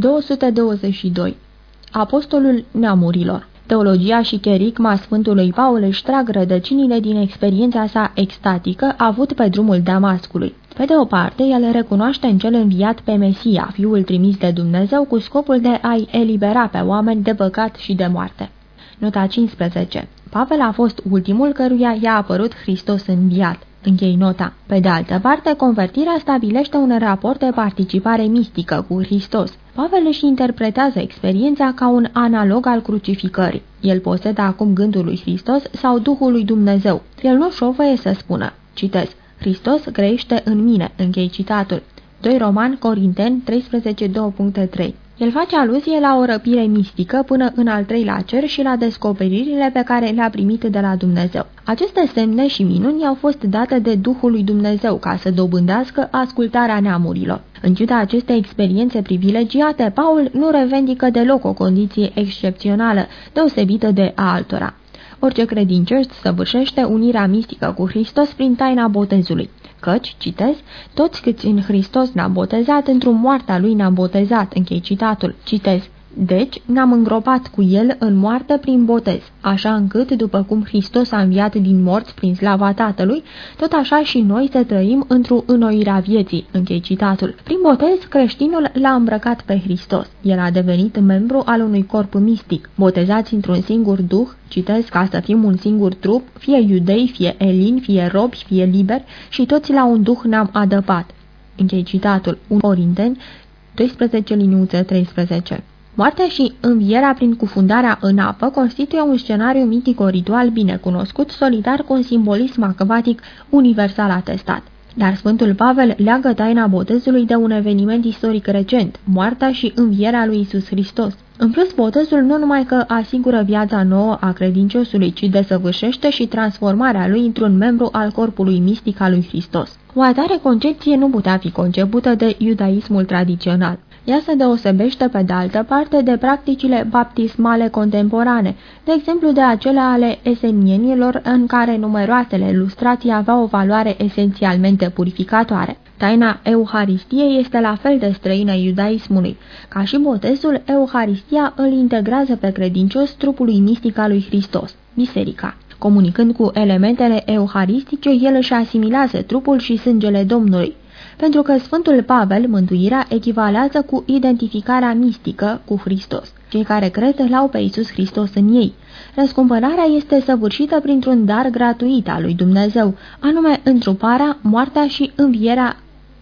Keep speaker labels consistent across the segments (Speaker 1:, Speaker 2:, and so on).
Speaker 1: 222. Apostolul neamurilor Teologia și chericma Sfântului Paul își trag rădăcinile din experiența sa extatică avut pe drumul Damascului. Pe de o parte, el recunoaște în cel înviat pe Mesia, fiul trimis de Dumnezeu, cu scopul de a-i elibera pe oameni de păcat și de moarte. Nota 15. Pavel a fost ultimul căruia i-a apărut Hristos înviat. Închei nota. Pe de altă parte, convertirea stabilește un raport de participare mistică cu Hristos. Pavel își interpretează experiența ca un analog al crucificării. El posedă acum gândul lui Hristos sau Duhul lui Dumnezeu. El nu șovăie să spună, citez, Hristos grăiește în mine, închei citatul. 2 Roman Corinteni 13.2.3 el face aluzie la o răpire mistică până în al treilea cer și la descoperirile pe care le-a primit de la Dumnezeu. Aceste semne și minuni au fost date de Duhul lui Dumnezeu ca să dobândească ascultarea neamurilor. În ciuda acestei experiențe privilegiate, Paul nu revendică deloc o condiție excepțională, deosebită de a altora. Orice credincios săvârșește unirea mistică cu Hristos prin taina botezului. Căci, citez, toți câți în Hristos ne-am botezat, într-o moartea lui ne-am botezat, închei citatul. Citez, deci, ne-am îngropat cu el în moarte prin botez, așa încât, după cum Hristos a înviat din morți prin slava Tatălui, tot așa și noi să trăim într-o înnoire vieții, închei citatul. Prin botez, creștinul l-a îmbrăcat pe Hristos. El a devenit membru al unui corp mistic, botezați într-un singur duh, citez ca să fim un singur trup, fie iudei, fie elini, fie robi, fie liberi, și toți la un duh ne-am adăpat. Închei citatul. 1 Corinteni 12 liniuță 13 Moartea și învierea prin cufundarea în apă constituie un scenariu mitico-ritual bine cunoscut, solidar cu un simbolism acvatic universal atestat. Dar Sfântul Pavel leagă taina botezului de un eveniment istoric recent, moartea și învierea lui Isus Hristos. În plus, botezul nu numai că asigură viața nouă a credinciosului, ci desăvârșește și transformarea lui într-un membru al corpului mistic al lui Hristos. O atare concepție nu putea fi concepută de iudaismul tradițional. Ea se deosebește pe de altă parte de practicile baptismale contemporane, de exemplu de acele ale esenienilor în care numeroasele ilustrații aveau o valoare esențialmente purificatoare. Taina Euharistiei este la fel de străină iudaismului. Ca și botezul, Euharistia îl integrează pe credincios trupului mistic al lui Hristos, biserica. Comunicând cu elementele euharistice, el își asimilează trupul și sângele Domnului pentru că Sfântul Pavel, mântuirea, echivalează cu identificarea mistică cu Hristos. Cei care cred l-au pe Iisus Hristos în ei. Răscumpărarea este săvârșită printr-un dar gratuit al lui Dumnezeu, anume întruparea, moartea și învierea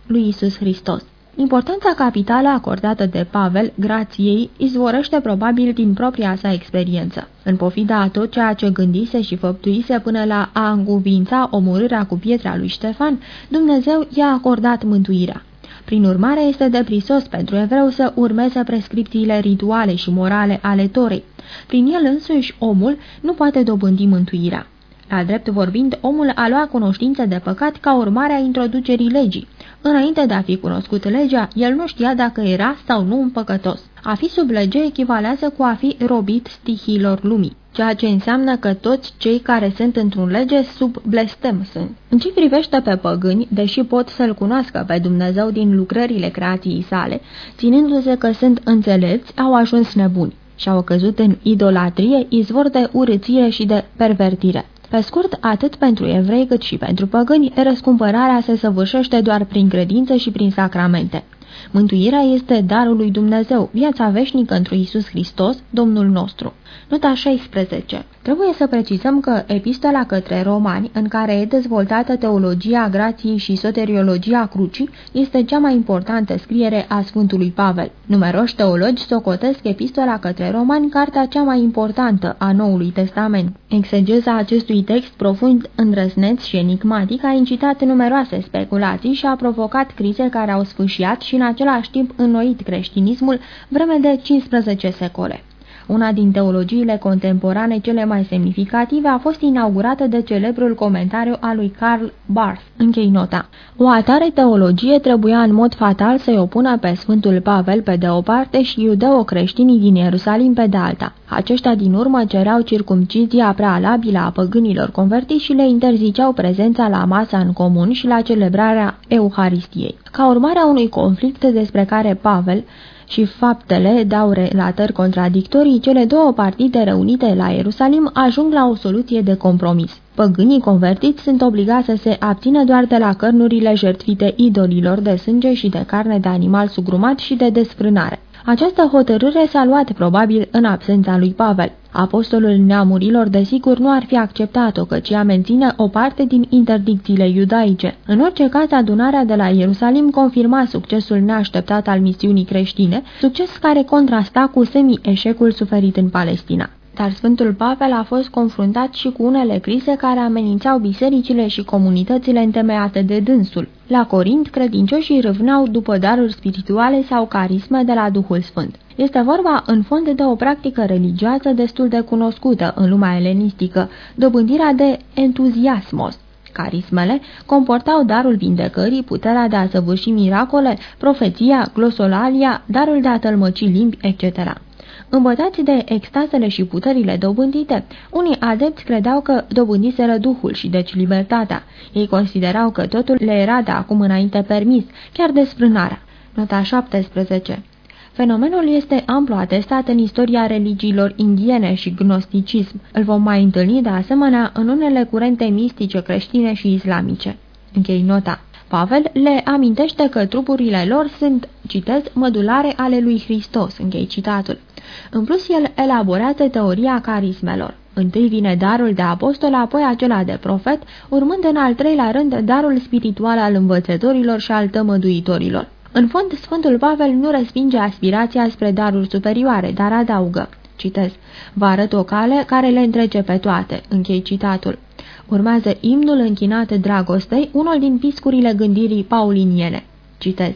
Speaker 1: lui Iisus Hristos. Importanța capitală acordată de Pavel grației izvorăște probabil din propria sa experiență. În pofida a tot ceea ce gândise și făptuise până la a încuvința omorârea cu pietra lui Ștefan, Dumnezeu i-a acordat mântuirea. Prin urmare, este deprisos pentru evreu să urmeze prescripțiile rituale și morale ale Torei. Prin el însuși, omul nu poate dobândi mântuirea. La drept vorbind, omul a luat cunoștință de păcat ca urmare a introducerii legii. Înainte de a fi cunoscut legea, el nu știa dacă era sau nu un păcătos. A fi sub lege echivalează cu a fi robit stihiilor lumii, ceea ce înseamnă că toți cei care sunt într-un lege sub blestem sunt. În ce privește pe păgâni, deși pot să-L cunoască pe Dumnezeu din lucrările creației sale, ținându-se că sunt înțelepți, au ajuns nebuni și au căzut în idolatrie, izvor de urățire și de pervertire. Pe scurt, atât pentru evrei cât și pentru păgâni, răscumpărarea se săvârșește doar prin credință și prin sacramente. Mântuirea este darul lui Dumnezeu, viața veșnică într Iisus Hristos, Domnul nostru. Nota 16. Trebuie să precizăm că epistola către romani, în care e dezvoltată teologia grației și soteriologia crucii, este cea mai importantă scriere a Sfântului Pavel. Numeroși teologi socotesc epistola către romani cartea cea mai importantă a Noului Testament. Exegeza acestui text profund îndrăsneț și enigmatic a incitat numeroase speculații și a provocat crize care au sfâșiat și în același timp înnoit creștinismul vreme de 15 secole. Una din teologiile contemporane cele mai semnificative a fost inaugurată de celebrul comentariu al lui Karl Barth. Închei nota. O atare teologie trebuia în mod fatal să-i opună pe Sfântul Pavel pe de o parte și iudeo-creștinii din Ierusalim pe de alta. Aceștia din urmă cereau circumcizia prealabilă a păgânilor convertiți și le interziceau prezența la masa în comun și la celebrarea Euharistiei. Ca urmare a unui conflict despre care Pavel și faptele dau relatări contradictorii, cele două partide reunite la Ierusalim ajung la o soluție de compromis. Păgânii convertiți sunt obligați să se abțină doar de la cărnurile jertfite idolilor de sânge și de carne de animal sugrumat și de desfrânare. Această hotărâre s-a luat probabil în absența lui Pavel. Apostolul neamurilor desigur nu ar fi acceptat-o, căci ea menține o parte din interdicțiile iudaice. În orice caz, adunarea de la Ierusalim confirma succesul neașteptat al misiunii creștine, succes care contrasta cu semi-eșecul suferit în Palestina. Dar Sfântul Pavel a fost confruntat și cu unele crize care amenințau bisericile și comunitățile întemeiate de dânsul. La Corint, credincioșii râvnau după daruri spirituale sau carisme de la Duhul Sfânt. Este vorba în fond de o practică religioasă destul de cunoscută în lumea elenistică, dobândirea de entuziasmos. Carismele comportau darul vindecării, puterea de a săvârși miracole, profeția, glosolalia, darul de a tălmăci limbi, etc. Îmbătați de extazele și puterile dobândite, unii adepți credeau că dobândiseră Duhul și deci libertatea. Ei considerau că totul le era de acum înainte permis, chiar desfrânarea. Nota 17 Fenomenul este amplu atestat în istoria religiilor indiene și gnosticism. Îl vom mai întâlni de asemenea în unele curente mistice creștine și islamice. Închei nota. Pavel le amintește că trupurile lor sunt, citez, mădulare ale lui Hristos, închei citatul. În plus, el elaborează teoria carismelor. Întâi vine darul de apostol, apoi acela de profet, urmând în al treilea rând darul spiritual al învățătorilor și al tămăduitorilor. În fond, Sfântul Pavel nu respinge aspirația spre daruri superioare, dar adaugă. Citez. Vă arăt o cale care le întrece pe toate. Închei citatul. Urmează imnul închinat dragostei, unul din piscurile gândirii pauliniene. Citez.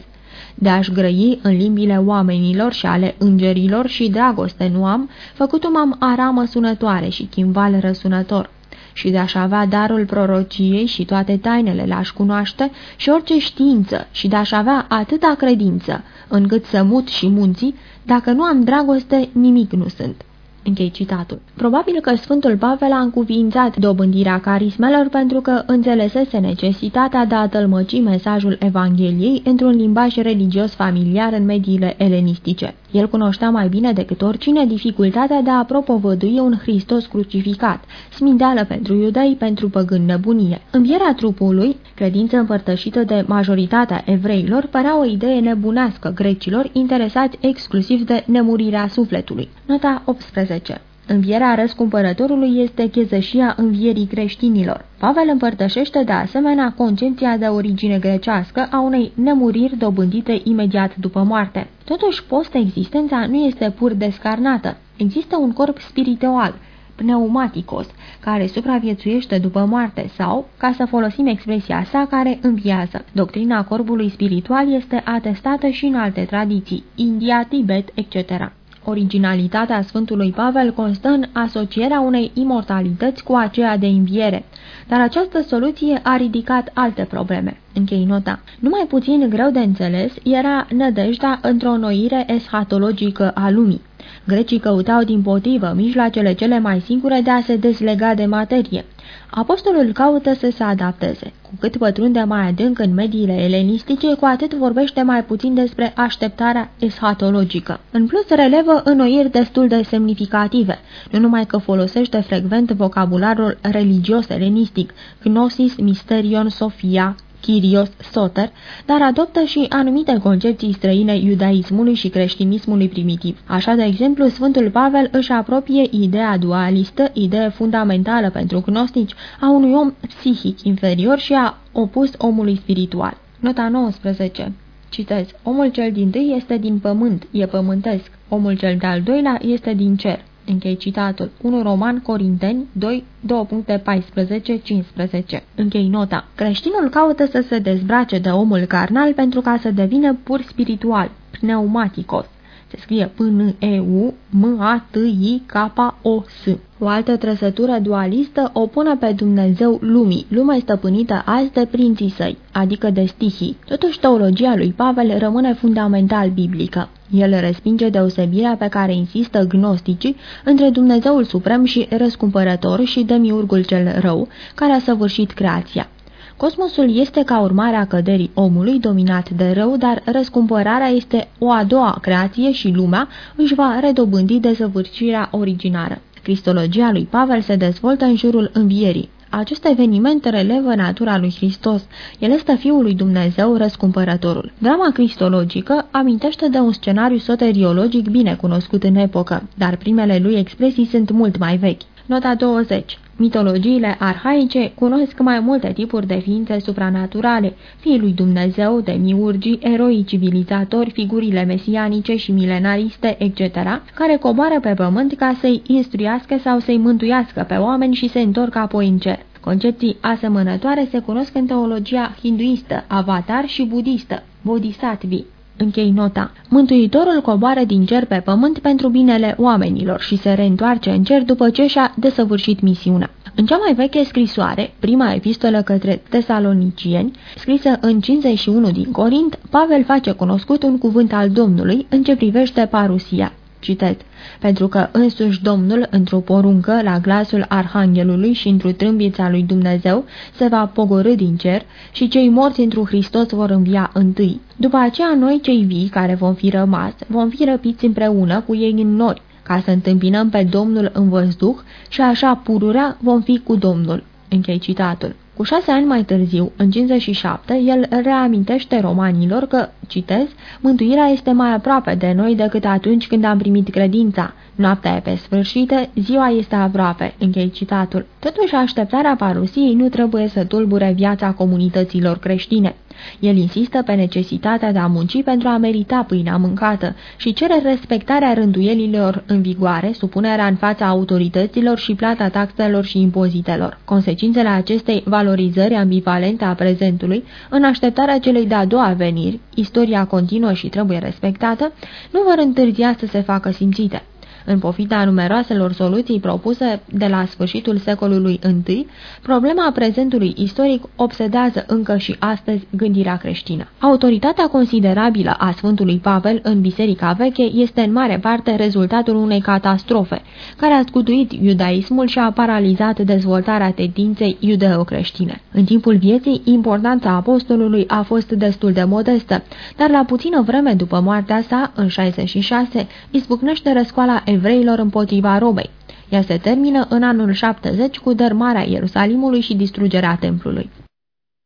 Speaker 1: De a-și grăi în limbile oamenilor și ale îngerilor și dragoste nu am, făcut-o am aramă sunătoare și chimval răsunător și de a-și avea darul prorociei și toate tainele le-aș cunoaște și orice știință și de a-și avea atâta credință, încât să mut și munții, dacă nu am dragoste, nimic nu sunt. Închei citatul. Probabil că Sfântul Pavel a încuvințat dobândirea carismelor pentru că înțelesese necesitatea de a tălmăci mesajul Evangheliei într-un limbaj religios familiar în mediile elenistice. El cunoștea mai bine decât oricine dificultatea de a propovădui un Hristos crucificat, smindeală pentru iudei, pentru păgân nebunie. Învierea trupului, credință împărtășită de majoritatea evreilor, părea o idee nebunească grecilor interesați exclusiv de nemurirea sufletului. Nota 18 Învierea răscumpărătorului este chezășia învierii creștinilor. Pavel împărtășește de asemenea concepția de origine grecească a unei nemuriri dobândite imediat după moarte. Totuși, post-existența nu este pur descarnată. Există un corp spiritual, pneumaticos, care supraviețuiește după moarte sau, ca să folosim expresia sa, care înviază. Doctrina corpului spiritual este atestată și în alte tradiții, India, Tibet, etc. Originalitatea Sfântului Pavel constă în asocierea unei imortalități cu aceea de înviere, dar această soluție a ridicat alte probleme. Închei nota. Numai puțin greu de înțeles era nădejdea într-o noire eschatologică a lumii. Grecii căutau din potrivă mijloacele cele mai singure de a se dezlega de materie. Apostolul caută să se adapteze. Cu cât pătrunde mai adânc în mediile elenistice, cu atât vorbește mai puțin despre așteptarea eschatologică. În plus, relevă înnoiri destul de semnificative, nu numai că folosește frecvent vocabularul religios elenistic, gnosis, mysterion, sofia, Chirios Soter, dar adoptă și anumite concepții străine iudaismului și creștinismului primitiv. Așa, de exemplu, Sfântul Pavel își apropie ideea dualistă, idee fundamentală pentru gnostici, a unui om psihic inferior și a opus omului spiritual. Nota 19 Citez, omul cel din tâi este din pământ, e pământesc, omul cel de-al doilea este din cer. Închei citatul. 1 Roman Corinteni 2, 2.14-15. Închei nota. Creștinul caută să se dezbrace de omul carnal pentru ca să devină pur spiritual, pneumaticos. Se scrie P-N-E-U-M-A-T-I-K-O-S. O altă trăsătură dualistă o pune pe Dumnezeu lumii, lume stăpânită azi de prinții săi, adică de stihii. Totuși, teologia lui Pavel rămâne fundamental biblică. El respinge deosebirea pe care insistă gnosticii între Dumnezeul Suprem și răscumpărător și demiurgul cel rău, care a săvârșit creația. Cosmosul este ca urmare a căderii omului dominat de rău, dar răscumpărarea este o a doua creație și lumea își va redobândi desăvârșirea originară. Cristologia lui Pavel se dezvoltă în jurul învierii. Acest eveniment relevă natura lui Hristos. El este Fiul lui Dumnezeu, răscumpărătorul. Drama cristologică amintește de un scenariu soteriologic bine cunoscut în epocă, dar primele lui expresii sunt mult mai vechi. Nota 20 Mitologiile arhaice cunosc mai multe tipuri de ființe supranaturale, fie lui Dumnezeu, demiurgii, eroi civilizatori, figurile mesianice și milenariste, etc., care coboară pe pământ ca să-i instruiască sau să-i mântuiască pe oameni și se întorc apoi în cer. Concepții asemănătoare se cunosc în teologia hinduistă, avatar și budistă, bodhisattvi. Închei nota. Mântuitorul coboară din cer pe pământ pentru binele oamenilor și se reîntoarce în cer după ce și-a desăvârșit misiunea. În cea mai veche scrisoare, prima epistolă către tesalonicieni, scrisă în 51 din Corint, Pavel face cunoscut un cuvânt al Domnului în ce privește parusia. Citez. Pentru că însuși Domnul, într-o poruncă, la glasul Arhanghelului și într-o trâmbița lui Dumnezeu, se va pogorâ din cer și cei morți într-un Hristos vor învia întâi. După aceea noi, cei vii, care vom fi rămas, vom fi răpiți împreună cu ei în nori, ca să întâmpinăm pe Domnul în văzduh și așa pururea vom fi cu Domnul. Închei citatul. Cu șase ani mai târziu, în 57, el reamintește romanilor că, citez, mântuirea este mai aproape de noi decât atunci când am primit credința. Noaptea e pe sfârșită, ziua este aproape. Închei citatul. Totuși, așteptarea parusiei nu trebuie să tulbure viața comunităților creștine. El insistă pe necesitatea de a munci pentru a merita pâinea mâncată și cere respectarea rânduielilor în vigoare, supunerea în fața autorităților și plata taxelor și impozitelor. Consecințele acestei valorizări ambivalente a prezentului, în așteptarea celei de-a doua veniri, istoria continuă și trebuie respectată, nu vor întârzia să se facă simțite. În pofita numeroaselor soluții propuse de la sfârșitul secolului I, problema prezentului istoric obsedează încă și astăzi gândirea creștină. Autoritatea considerabilă a Sfântului Pavel în Biserica Veche este în mare parte rezultatul unei catastrofe, care a scutuit iudaismul și a paralizat dezvoltarea tendinței iudeo-creștine. În timpul vieții, importanța apostolului a fost destul de modestă, dar la puțină vreme după moartea sa, în 66, izbucnește răscoala evreilor împotriva robei. Ea se termină în anul 70 cu dărmarea Ierusalimului și distrugerea templului.